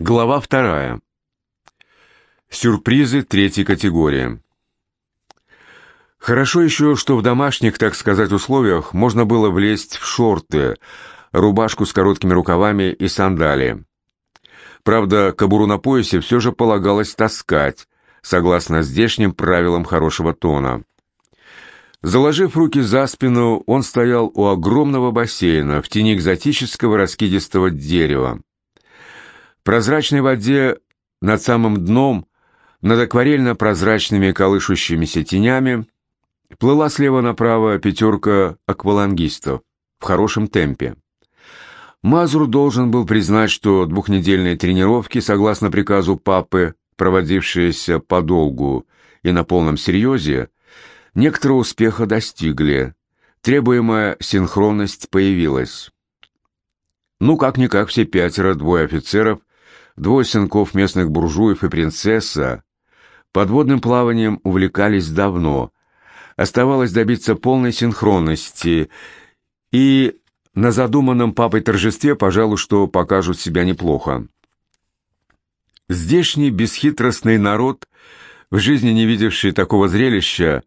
Глава вторая. Сюрпризы третьей категории. Хорошо еще, что в домашних, так сказать, условиях можно было влезть в шорты, рубашку с короткими рукавами и сандалии. Правда, кобуру на поясе все же полагалось таскать, согласно здешним правилам хорошего тона. Заложив руки за спину, он стоял у огромного бассейна в тени экзотического раскидистого дерева прозрачной воде над самым дном, над акварельно-прозрачными колышущимися тенями, плыла слева направо пятерка аквалангистов в хорошем темпе. Мазур должен был признать, что двухнедельные тренировки, согласно приказу папы, проводившиеся подолгу и на полном серьезе, некоторого успеха достигли, требуемая синхронность появилась. Ну, как-никак все пятеро, двое офицеров Двое сынков местных буржуев и принцесса подводным плаванием увлекались давно. Оставалось добиться полной синхронности, и на задуманном папой торжестве, пожалуй, что покажут себя неплохо. Здешний бесхитростный народ, в жизни не видевший такого зрелища,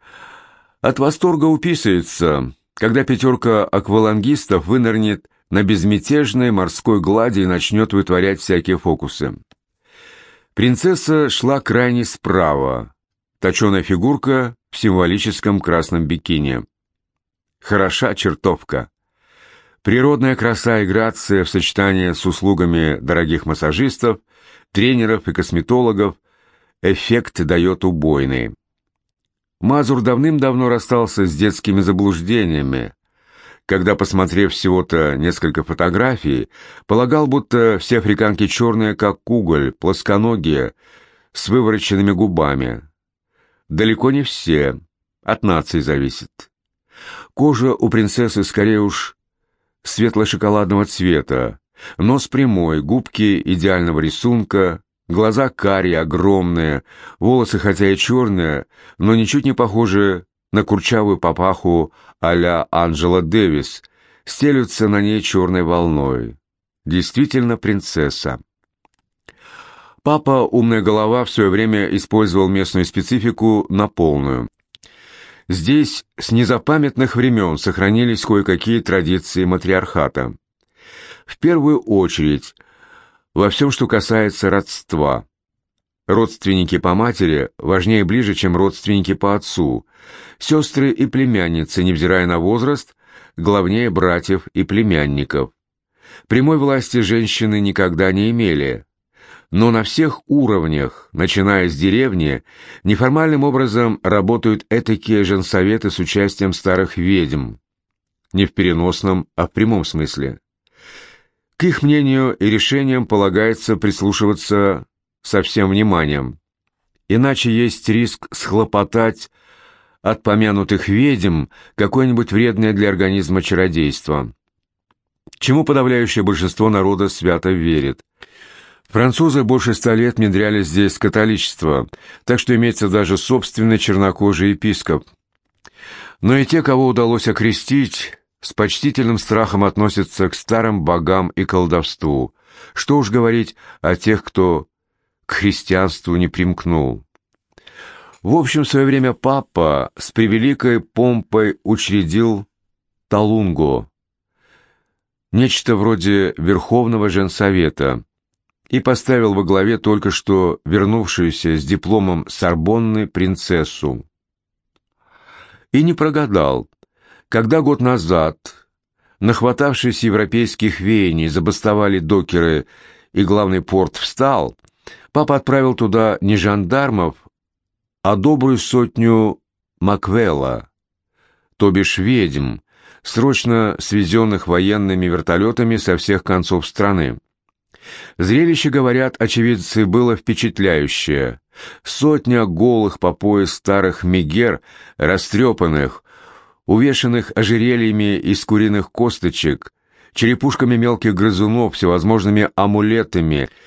от восторга уписывается, когда пятерка аквалангистов вынырнет на безмятежной морской глади и начнет вытворять всякие фокусы. Принцесса шла крайне справа, точеная фигурка в символическом красном бикини. Хороша чертовка. Природная краса и грация в сочетании с услугами дорогих массажистов, тренеров и косметологов эффект дает убойный. Мазур давным-давно расстался с детскими заблуждениями, когда, посмотрев всего-то несколько фотографий, полагал, будто все африканки черные, как уголь, плосконогие, с вывороченными губами. Далеко не все, от нации зависит. Кожа у принцессы скорее уж светло-шоколадного цвета, нос прямой, губки идеального рисунка, глаза карие, огромные, волосы хотя и черные, но ничуть не похожи на курчавую папаху а-ля Анджела Дэвис, стелются на ней черной волной. Действительно принцесса. Папа, умная голова, в свое время использовал местную специфику на полную. Здесь с незапамятных времен сохранились кое-какие традиции матриархата. В первую очередь, во всем, что касается родства. Родственники по матери важнее и ближе, чем родственники по отцу. Сестры и племянницы, невзирая на возраст, главнее братьев и племянников. Прямой власти женщины никогда не имели. Но на всех уровнях, начиная с деревни, неформальным образом работают этакие женсоветы с участием старых ведьм. Не в переносном, а в прямом смысле. К их мнению и решениям полагается прислушиваться со всем вниманием. Иначе есть риск схлопотать от помянутых ведьм какое-нибудь вредное для организма чародейство. Чему подавляющее большинство народа свято верит. Французы больше ста лет внедряли здесь католичество, так что имеется даже собственный чернокожий епископ. Но и те, кого удалось окрестить, с почтительным страхом относятся к старым богам и колдовству. Что уж говорить о тех, кто к христианству не примкнул. В общем, в свое время папа с превеликой помпой учредил Талунго, нечто вроде Верховного Женсовета, и поставил во главе только что вернувшуюся с дипломом Сорбонны принцессу. И не прогадал, когда год назад, нахватавшись европейских веяний, забастовали докеры и главный порт встал – Папа отправил туда не жандармов, а добрую сотню Маквелла, то бишь ведьм, срочно свезенных военными вертолетами со всех концов страны. Зрелище, говорят очевидцы, было впечатляющее. Сотня голых по пояс старых мегер, растрепанных, увешанных ожерельями из куриных косточек, черепушками мелких грызунов, всевозможными амулетами —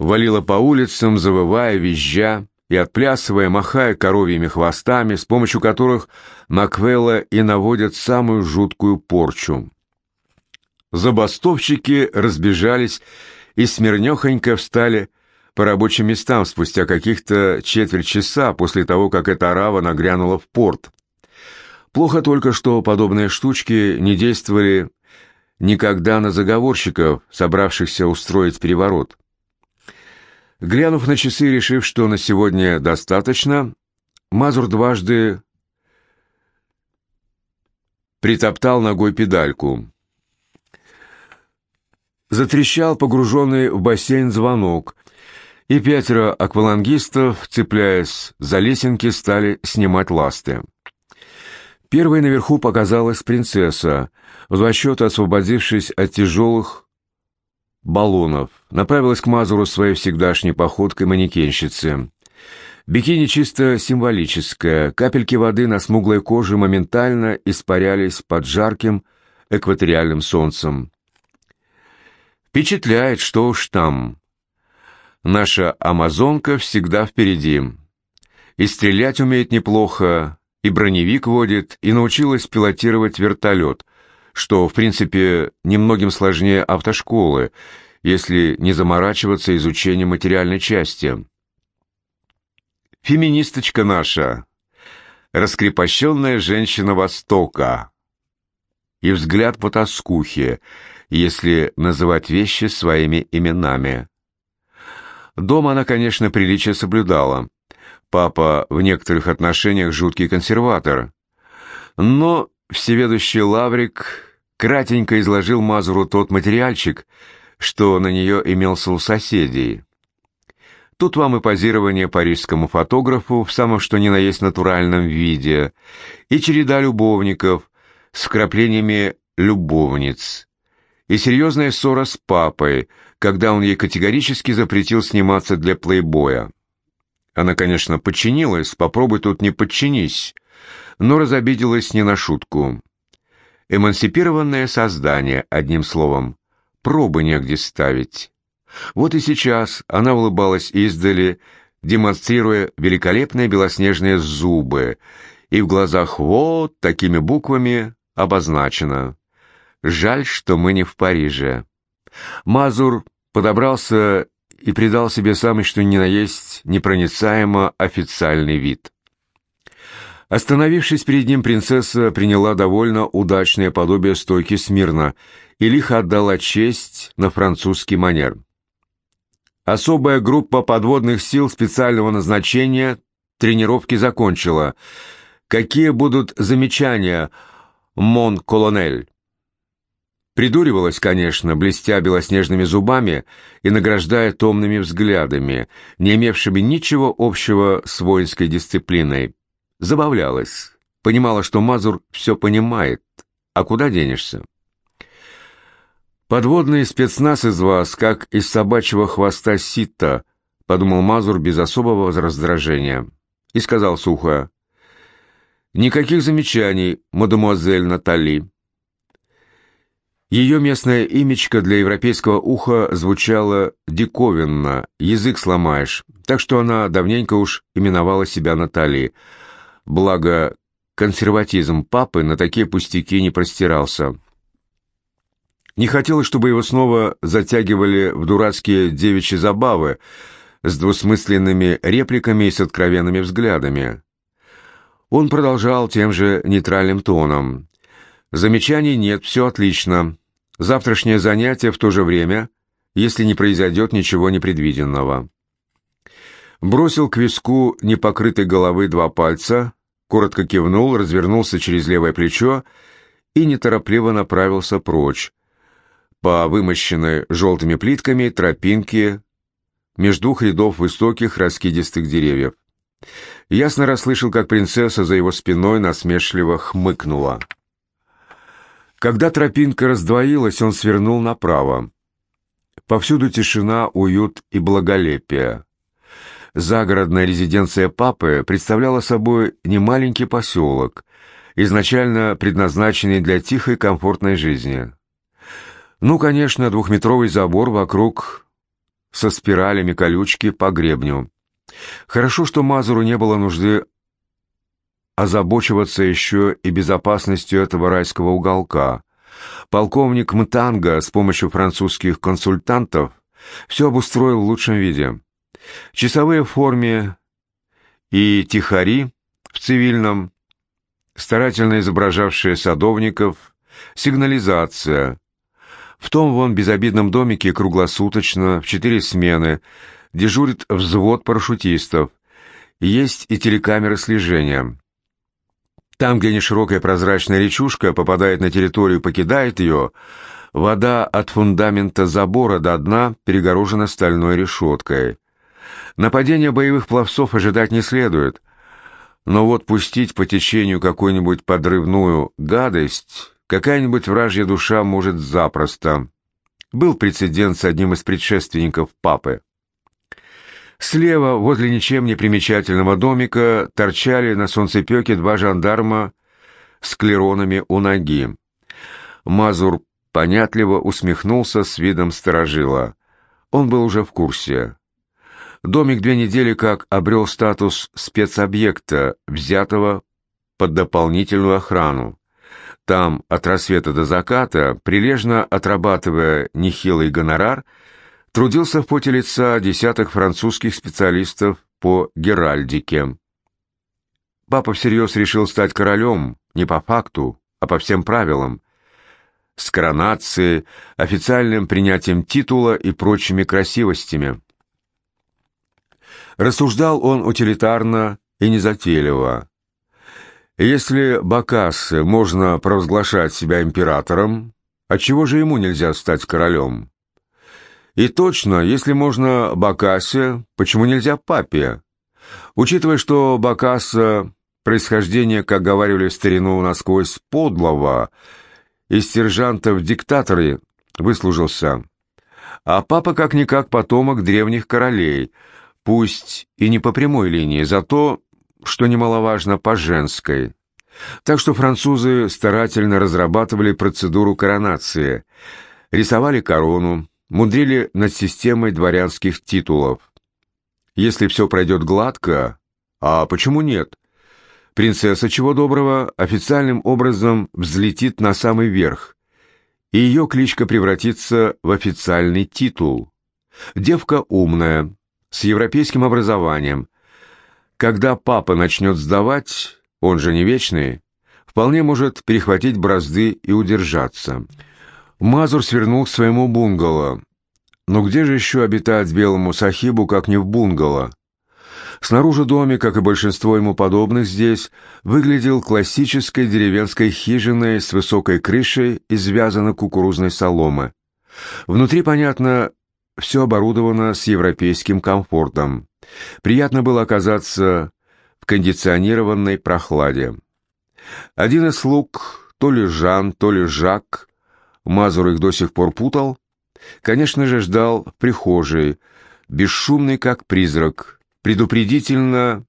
валила по улицам, завывая, визжа и отплясывая, махая коровьими хвостами, с помощью которых Маквелла и наводят самую жуткую порчу. Забастовщики разбежались и смирнехонько встали по рабочим местам спустя каких-то четверть часа после того, как эта арава нагрянула в порт. Плохо только, что подобные штучки не действовали никогда на заговорщиков, собравшихся устроить переворот. Глянув на часы решив, что на сегодня достаточно, Мазур дважды притоптал ногой педальку. Затрещал погруженный в бассейн звонок, и пятеро аквалангистов, цепляясь за лесенки, стали снимать ласты. Первой наверху показалась принцесса, в два счета освободившись от тяжелых баллонов, направилась к Мазуру своей всегдашней походкой манекенщицы. Бикини чисто символическое, капельки воды на смуглой коже моментально испарялись под жарким экваториальным солнцем. Впечатляет, что уж там. Наша амазонка всегда впереди. И стрелять умеет неплохо, и броневик водит, и научилась пилотировать вертолет, что, в принципе, немногим сложнее автошколы, если не заморачиваться изучением материальной части. Феминисточка наша, раскрепощенная женщина Востока. И взгляд по тоскухе, если называть вещи своими именами. Дома она, конечно, приличие соблюдала. Папа в некоторых отношениях жуткий консерватор. Но всеведущий Лаврик кратенько изложил Мазуру тот материальчик, что на нее имелся у соседей. Тут вам и позирование парижскому фотографу в самом что ни на есть натуральном виде, и череда любовников с вкраплениями любовниц, и серьезная ссора с папой, когда он ей категорически запретил сниматься для плейбоя. Она, конечно, подчинилась, попробуй тут не подчинись, но разобиделась не на шутку. Эмансипированное создание, одним словом, пробы негде ставить. Вот и сейчас она улыбалась издали, демонстрируя великолепные белоснежные зубы, и в глазах вот такими буквами обозначено. «Жаль, что мы не в Париже». Мазур подобрался и придал себе самый что ни на есть непроницаемо официальный вид. Остановившись перед ним, принцесса приняла довольно удачное подобие стойки смирно и лихо отдала честь на французский манер. Особая группа подводных сил специального назначения тренировки закончила. Какие будут замечания, мон-колонель? Придуривалась, конечно, блестя белоснежными зубами и награждая томными взглядами, не имевшими ничего общего с воинской дисциплиной. Забавлялась, понимала, что Мазур все понимает, а куда денешься? «Подводный спецназ из вас, как из собачьего хвоста сита», — подумал Мазур без особого раздражения. И сказал сухо, «Никаких замечаний, мадемуазель Натали». Ее местное имечко для европейского уха звучало диковинно, язык сломаешь, так что она давненько уж именовала себя Натальей. Благо, консерватизм папы на такие пустяки не простирался. Не хотелось, чтобы его снова затягивали в дурацкие девичьи забавы с двусмысленными репликами и с откровенными взглядами. Он продолжал тем же нейтральным тоном. «Замечаний нет, все отлично. Завтрашнее занятие в то же время, если не произойдет ничего непредвиденного». Бросил к виску непокрытой головы два пальца, коротко кивнул, развернулся через левое плечо и неторопливо направился прочь, по вымощенной желтыми плитками тропинке между двух рядов высоких раскидистых деревьев. Ясно расслышал, как принцесса за его спиной насмешливо хмыкнула. Когда тропинка раздвоилась, он свернул направо. Повсюду тишина, уют и благолепие. Загородная резиденция папы представляла собой немаленький поселок, изначально предназначенный для тихой комфортной жизни. Ну, конечно, двухметровый забор вокруг со спиралями колючки по гребню. Хорошо, что Мазуру не было нужды озабочиваться еще и безопасностью этого райского уголка. Полковник Мтанга с помощью французских консультантов Все обустроил в лучшем виде. Часовые в форме и тихари в цивильном, старательно изображавшие садовников, сигнализация. В том вон безобидном домике круглосуточно, в четыре смены, дежурит взвод парашютистов. Есть и телекамеры слежения. Там, где неширокая прозрачная речушка попадает на территорию покидает ее, вода от фундамента забора до дна перегорожена стальной решеткой. Нападения боевых пловцов ожидать не следует, но вот пустить по течению какую-нибудь подрывную гадость какая-нибудь вражья душа может запросто. Был прецедент с одним из предшественников папы. Слева, возле ничем не примечательного домика, торчали на солнцепеке два жандарма с клеронами у ноги. Мазур понятливо усмехнулся с видом сторожила. Он был уже в курсе. Домик две недели как обрел статус спецобъекта, взятого под дополнительную охрану. Там от рассвета до заката, прилежно отрабатывая нехилый гонорар, трудился в поте лица десяток французских специалистов по геральдике. Папа всерьез решил стать королем не по факту, а по всем правилам, с коронацией, официальным принятием титула и прочими красивостями. Рассуждал он утилитарно и незатейливо. Если Бакассе можно провозглашать себя императором, отчего же ему нельзя стать королем? И точно, если можно Бакасе, почему нельзя папе? Учитывая, что Бакаса происхождение, как говорили в старину насквозь подлого, из сержантов диктаторы выслужился, а папа как-никак потомок древних королей, пусть и не по прямой линии, зато, что немаловажно, по женской. Так что французы старательно разрабатывали процедуру коронации, рисовали корону, мудрили над системой дворянских титулов. Если все пройдет гладко, а почему нет? Принцесса, чего доброго, официальным образом взлетит на самый верх, и ее кличка превратится в официальный титул. Девка умная, с европейским образованием. Когда папа начнет сдавать, он же не вечный, вполне может перехватить бразды и удержаться. Мазур свернул к своему бунгало. Но где же еще обитать белому сахибу, как не в бунгало? Снаружи домик, как и большинство ему подобных здесь, выглядел классической деревенской хижиной с высокой крышей из вязаной кукурузной соломы. Внутри, понятно, все оборудовано с европейским комфортом. Приятно было оказаться в кондиционированной прохладе. Один из слуг, то ли Жан, то ли Жак, Мазур их до сих пор путал, конечно же, ждал в прихожей, бесшумный как призрак, предупредительно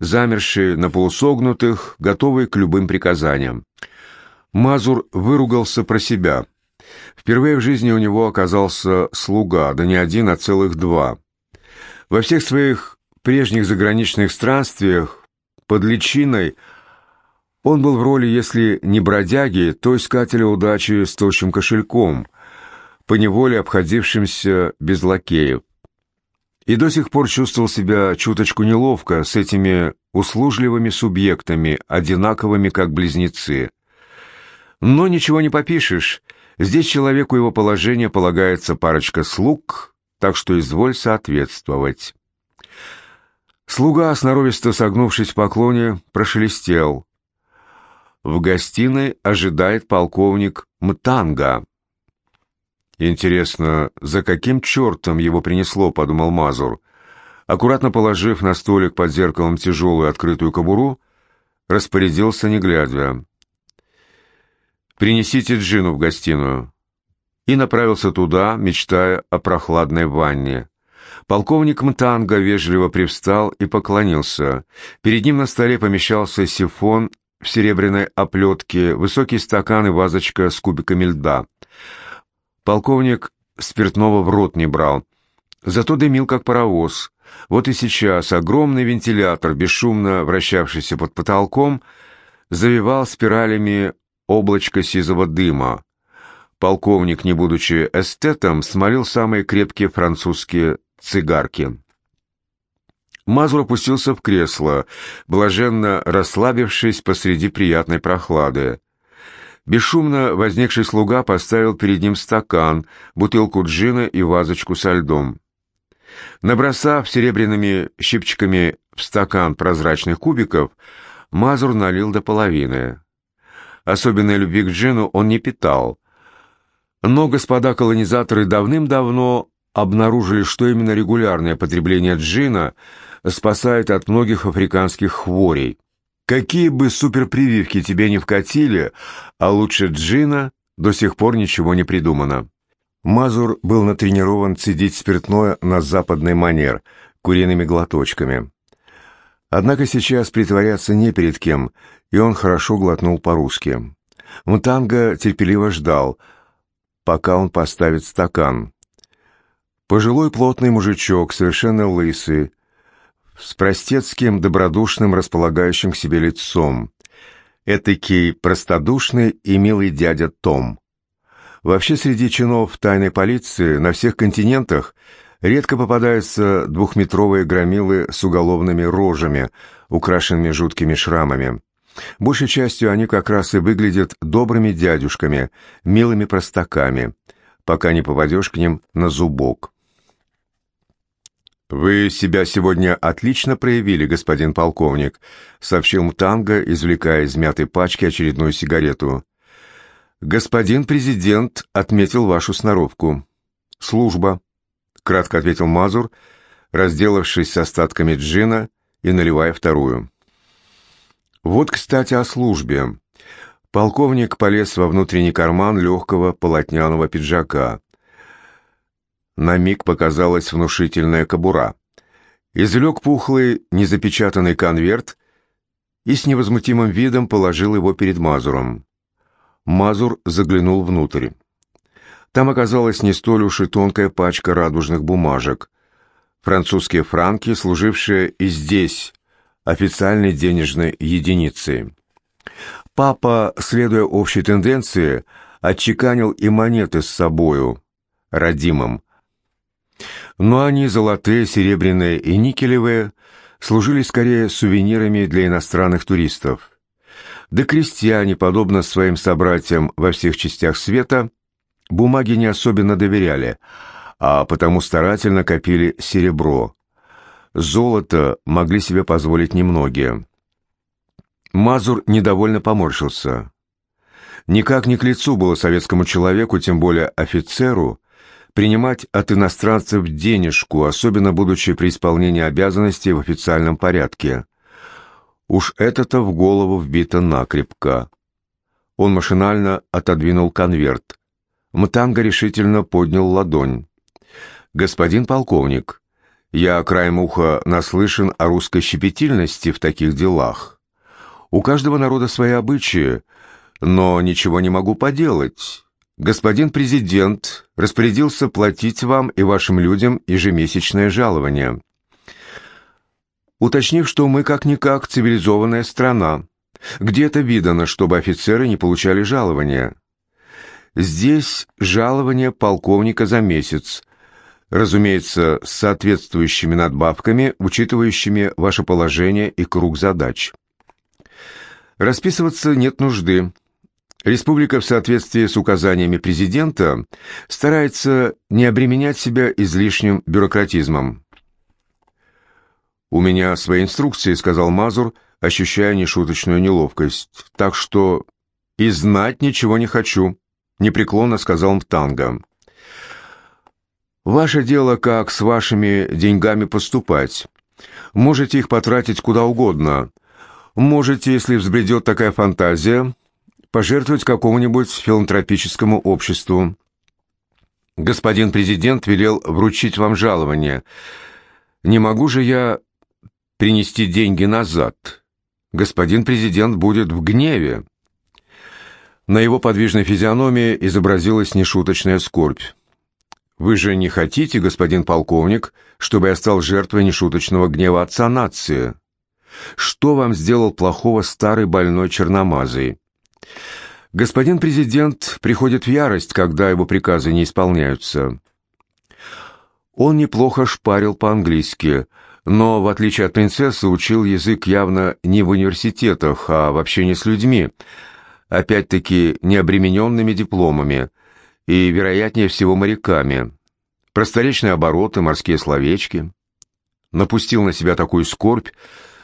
замерший на полусогнутых, готовый к любым приказаниям. Мазур выругался про себя. Впервые в жизни у него оказался слуга, да не один, а целых два. Во всех своих прежних заграничных странствиях под личиной он был в роли, если не бродяги, то искателя удачи с толщим кошельком, поневоле обходившимся без лакеев и до сих пор чувствовал себя чуточку неловко с этими услужливыми субъектами, одинаковыми как близнецы. Но ничего не попишешь, здесь человеку его положение полагается парочка слуг, так что изволь соответствовать. Слуга, сноровисто согнувшись в поклоне, прошелестел. В гостиной ожидает полковник Мтанга. «Интересно, за каким чертом его принесло?» — подумал Мазур. Аккуратно положив на столик под зеркалом тяжелую открытую кобуру, распорядился, не глядя. «Принесите Джину в гостиную». И направился туда, мечтая о прохладной ванне. Полковник Мтанга вежливо привстал и поклонился. Перед ним на столе помещался сифон в серебряной оплетке, высокий стакан и вазочка с кубиками льда — Полковник спиртного в рот не брал, зато дымил как паровоз. Вот и сейчас огромный вентилятор, бесшумно вращавшийся под потолком, завивал спиралями облачко сизого дыма. полковник, не будучи эстетом, смолил самые крепкие французские цигарки. Мазур опустился в кресло, блаженно расслабившись посреди приятной прохлады. Бесшумно возникший слуга поставил перед ним стакан, бутылку джина и вазочку со льдом. Набросав серебряными щипчиками в стакан прозрачных кубиков, Мазур налил до половины. Особенной любви к джину он не питал. Но господа колонизаторы давным-давно обнаружили, что именно регулярное потребление джина спасает от многих африканских хворей. Какие бы суперпрививки тебе не вкатили, а лучше джина до сих пор ничего не придумано. Мазур был натренирован цедить спиртное на западный манер, куриными глоточками. Однако сейчас притворяться не перед кем, и он хорошо глотнул по-русски. Мутанга терпеливо ждал, пока он поставит стакан. Пожилой плотный мужичок, совершенно лысый, с простецким, добродушным, располагающим к себе лицом. Этакий простодушный и милый дядя Том. Вообще среди чинов тайной полиции на всех континентах редко попадаются двухметровые громилы с уголовными рожами, украшенными жуткими шрамами. Большей частью они как раз и выглядят добрыми дядюшками, милыми простаками, пока не попадешь к ним на зубок. «Вы себя сегодня отлично проявили, господин полковник», — сообщил Мтанга, извлекая из мятой пачки очередную сигарету. «Господин президент отметил вашу сноровку». «Служба», — кратко ответил Мазур, разделавшись с остатками джина и наливая вторую. «Вот, кстати, о службе». Полковник полез во внутренний карман легкого полотняного пиджака. На миг показалась внушительная кобура. Извлек пухлый, незапечатанный конверт и с невозмутимым видом положил его перед Мазуром. Мазур заглянул внутрь. Там оказалась не столь уж и тонкая пачка радужных бумажек. Французские франки, служившие и здесь официальной денежной единицей. Папа, следуя общей тенденции, отчеканил и монеты с собою, родимым. Но они, золотые, серебряные и никелевые, служили скорее сувенирами для иностранных туристов. Да крестьяне, подобно своим собратьям во всех частях света, бумаги не особенно доверяли, а потому старательно копили серебро. Золото могли себе позволить немногие. Мазур недовольно поморщился. Никак не к лицу было советскому человеку, тем более офицеру, принимать от иностранцев денежку, особенно будучи при исполнении обязанностей в официальном порядке. Уж это-то в голову вбито накрепко. Он машинально отодвинул конверт. Мтанга решительно поднял ладонь. «Господин полковник, я краем уха наслышан о русской щепетильности в таких делах. У каждого народа свои обычаи, но ничего не могу поделать. Господин президент распорядился платить вам и вашим людям ежемесячное жалование. Уточнив, что мы как-никак цивилизованная страна, где это видано, чтобы офицеры не получали жалования. Здесь жалование полковника за месяц, разумеется, с соответствующими надбавками, учитывающими ваше положение и круг задач. Расписываться нет нужды. Республика в соответствии с указаниями президента старается не обременять себя излишним бюрократизмом. «У меня свои инструкции», — сказал Мазур, ощущая нешуточную неловкость. «Так что и знать ничего не хочу», — непреклонно сказал Мтанга. «Ваше дело, как с вашими деньгами поступать. Можете их потратить куда угодно. Можете, если взбредет такая фантазия, пожертвовать какому-нибудь филантропическому обществу. Господин президент велел вручить вам жалование. Не могу же я принести деньги назад. Господин президент будет в гневе. На его подвижной физиономии изобразилась нешуточная скорбь. «Вы же не хотите, господин полковник, чтобы я стал жертвой нешуточного гнева отца нации? Что вам сделал плохого старый больной черномазый?» Господин президент приходит в ярость, когда его приказы не исполняются. Он неплохо шпарил по-английски, но, в отличие от принцессы, учил язык явно не в университетах, а в общении с людьми, опять-таки необремененными дипломами и, вероятнее всего, моряками. Просторечные обороты, морские словечки. Напустил на себя такую скорбь,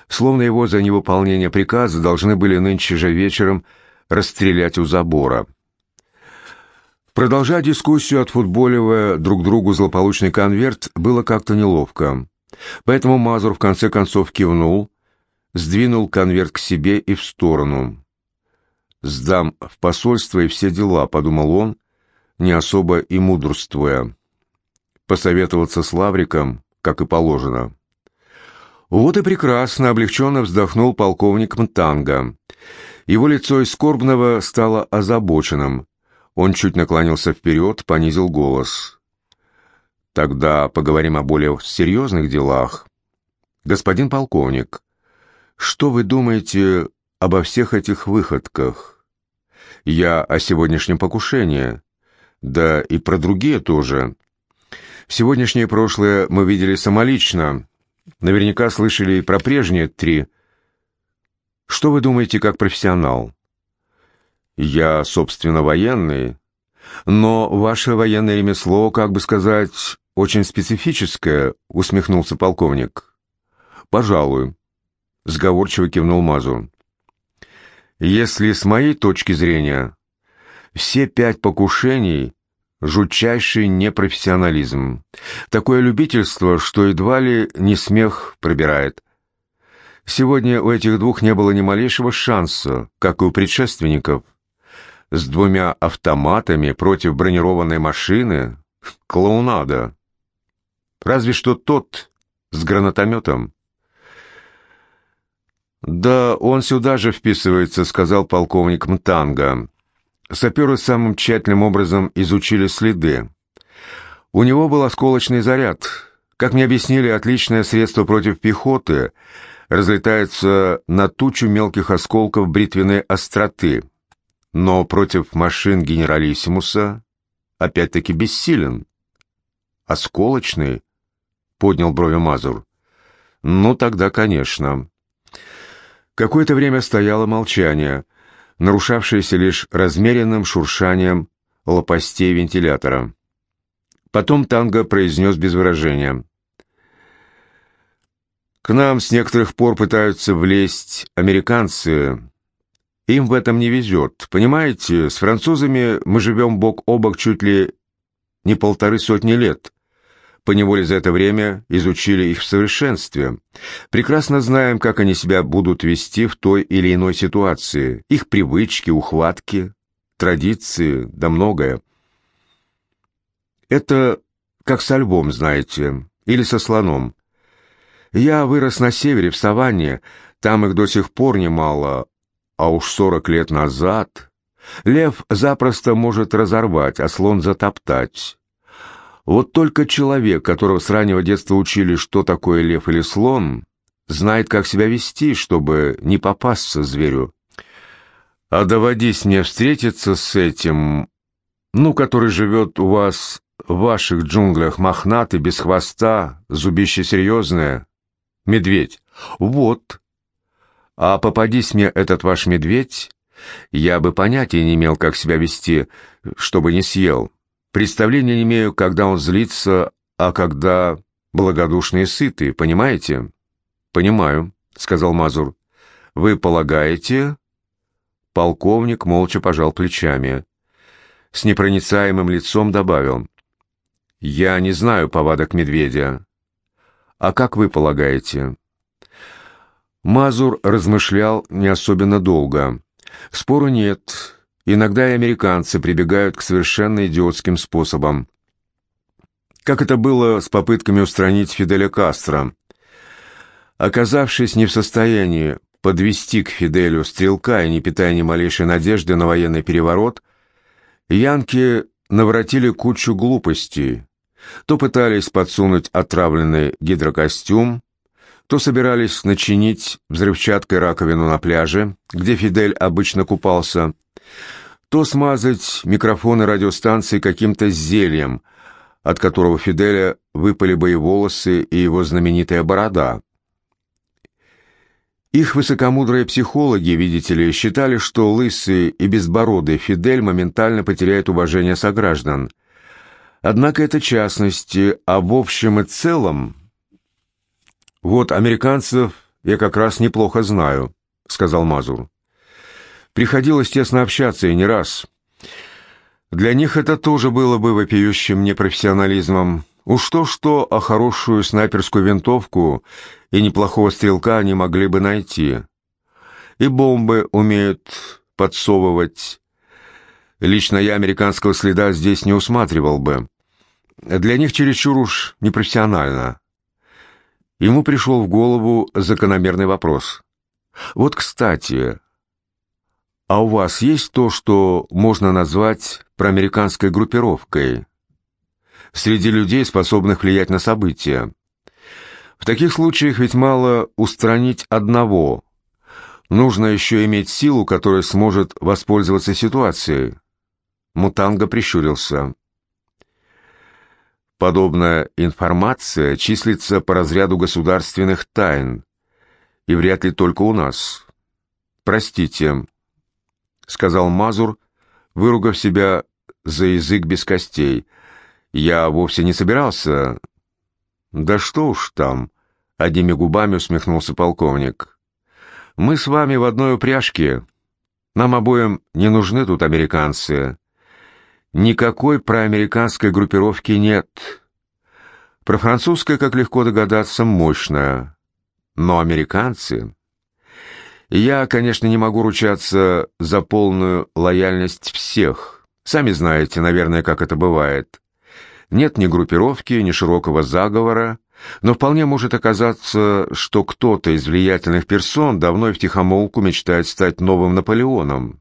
словно его за невыполнение приказа должны были нынче же вечером расстрелять у забора. Продолжать дискуссию, отфутболивая друг другу злополучный конверт, было как-то неловко. Поэтому Мазур в конце концов кивнул, сдвинул конверт к себе и в сторону. «Сдам в посольство и все дела», — подумал он, не особо и мудрствуя. Посоветоваться с Лавриком, как и положено. Вот и прекрасно, облегченно вздохнул полковник Мтанга. Его лицо из скорбного стало озабоченным. Он чуть наклонился вперед, понизил голос. «Тогда поговорим о более серьезных делах. Господин полковник, что вы думаете обо всех этих выходках? Я о сегодняшнем покушении, да и про другие тоже. Сегодняшнее прошлое мы видели самолично, наверняка слышали и про прежние три. Что вы думаете как профессионал?» «Я, собственно, военный, но ваше военное ремесло, как бы сказать, очень специфическое», — усмехнулся полковник. «Пожалуй», — сговорчиво кивнул Мазу. «Если с моей точки зрения, все пять покушений — жутчайший непрофессионализм, такое любительство, что едва ли не смех пробирает». Сегодня у этих двух не было ни малейшего шанса, как и у предшественников, с двумя автоматами против бронированной машины — клоунада. Разве что тот с гранатометом. «Да, он сюда же вписывается», — сказал полковник Мтанга. Саперы самым тщательным образом изучили следы. У него был осколочный заряд. Как мне объяснили, отличное средство против пехоты разлетается на тучу мелких осколков бритвенной остроты — но против машин генералиссимуса опять-таки бессилен. Осколочный? Поднял брови Мазур. Ну, тогда, конечно. Какое-то время стояло молчание, нарушавшееся лишь размеренным шуршанием лопастей вентилятора. Потом Танго произнес без выражения. «К нам с некоторых пор пытаются влезть американцы, им в этом не везет. Понимаете, с французами мы живем бок о бок чуть ли не полторы сотни лет. Поневоле за это время изучили их в совершенстве. Прекрасно знаем, как они себя будут вести в той или иной ситуации. Их привычки, ухватки, традиции, да многое. Это как со львом, знаете, или со слоном. Я вырос на севере, в саванне, там их до сих пор немало, а уж сорок лет назад лев запросто может разорвать, а слон затоптать. Вот только человек, которого с раннего детства учили, что такое лев или слон, знает, как себя вести, чтобы не попасться зверю. А доводись мне встретиться с этим, ну, который живет у вас в ваших джунглях, мохнатый, без хвоста, зубище серьезное, медведь. Вот, а попадись мне этот ваш медведь, я бы понятия не имел, как себя вести, чтобы не съел. Представления не имею, когда он злится, а когда благодушный и сытый, понимаете? Понимаю, сказал Мазур. Вы полагаете? Полковник молча пожал плечами. С непроницаемым лицом добавил. Я не знаю повадок медведя. А как вы полагаете? Мазур размышлял не особенно долго. Спору нет. Иногда и американцы прибегают к совершенно идиотским способам. Как это было с попытками устранить Фиделя Кастро. Оказавшись не в состоянии подвести к Фиделю стрелка и не питая ни малейшей надежды на военный переворот, янки наворотили кучу глупостей. То пытались подсунуть отравленный гидрокостюм, то собирались начинить взрывчаткой раковину на пляже, где Фидель обычно купался, то смазать микрофоны радиостанции каким-то зельем, от которого Фиделя выпали бы и волосы, и его знаменитая борода. Их высокомудрые психологи, видите ли, считали, что лысый и безбородый Фидель моментально потеряет уважение сограждан. Однако это частности, а в общем и целом... Вот американцев я как раз неплохо знаю, сказал Мазур. Приходилось тесно общаться и не раз. Для них это тоже было бы вопиющим непрофессионализмом. Уж то-что, а хорошую снайперскую винтовку и неплохого стрелка они могли бы найти. И бомбы умеют подсовывать. Лично я американского следа здесь не усматривал бы. Для них чересчур уж непрофессионально. Ему пришел в голову закономерный вопрос. Вот, кстати, а у вас есть то, что можно назвать проамериканской группировкой? Среди людей, способных влиять на события. В таких случаях ведь мало устранить одного. Нужно еще иметь силу, которая сможет воспользоваться ситуацией. Мутанга прищурился. Подобная информация числится по разряду государственных тайн, и вряд ли только у нас. Простите, — сказал Мазур, выругав себя за язык без костей. «Я вовсе не собирался...» «Да что уж там!» — одними губами усмехнулся полковник. «Мы с вами в одной упряжке. Нам обоим не нужны тут американцы. Никакой проамериканской группировки нет. Про французская, как легко догадаться, мощная. Но американцы...» Я, конечно, не могу ручаться за полную лояльность всех. Сами знаете, наверное, как это бывает. Нет ни группировки, ни широкого заговора, но вполне может оказаться, что кто-то из влиятельных персон давно и втихомолку мечтает стать новым Наполеоном.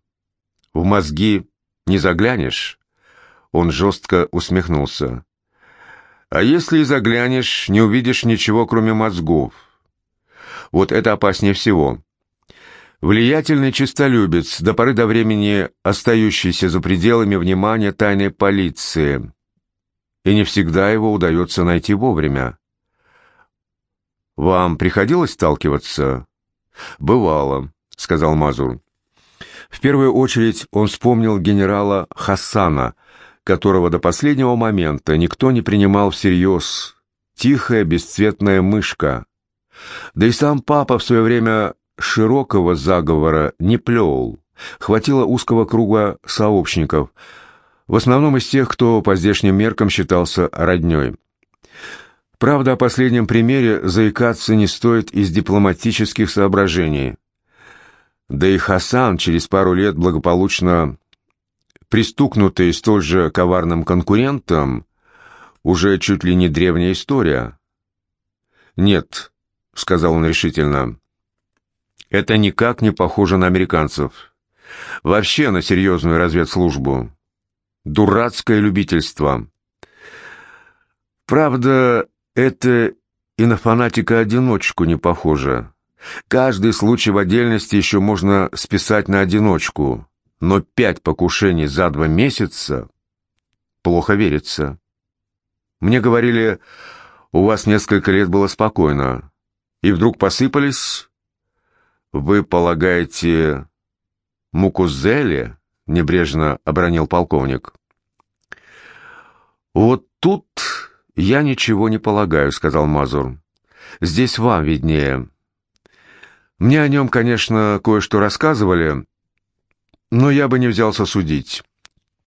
В мозги не заглянешь? Он жестко усмехнулся. А если и заглянешь, не увидишь ничего, кроме мозгов. Вот это опаснее всего. Влиятельный честолюбец, до поры до времени остающийся за пределами внимания тайной полиции. И не всегда его удается найти вовремя. «Вам приходилось сталкиваться?» «Бывало», — сказал Мазур. В первую очередь он вспомнил генерала Хасана, которого до последнего момента никто не принимал всерьез. Тихая, бесцветная мышка. Да и сам папа в свое время широкого заговора не плел. Хватило узкого круга сообщников, в основном из тех, кто по здешним меркам считался роднёй. Правда, о последнем примере заикаться не стоит из дипломатических соображений. Да и Хасан через пару лет благополучно пристукнутый столь же коварным конкурентом, уже чуть ли не древняя история. «Нет», — сказал он решительно, это никак не похоже на американцев. Вообще на серьезную разведслужбу. Дурацкое любительство. Правда, это и на фанатика-одиночку не похоже. Каждый случай в отдельности еще можно списать на одиночку, но пять покушений за два месяца плохо верится. Мне говорили, у вас несколько лет было спокойно, и вдруг посыпались «Вы полагаете, Мукузели?» — небрежно обронил полковник. «Вот тут я ничего не полагаю», — сказал Мазур. «Здесь вам виднее. Мне о нем, конечно, кое-что рассказывали, но я бы не взялся судить.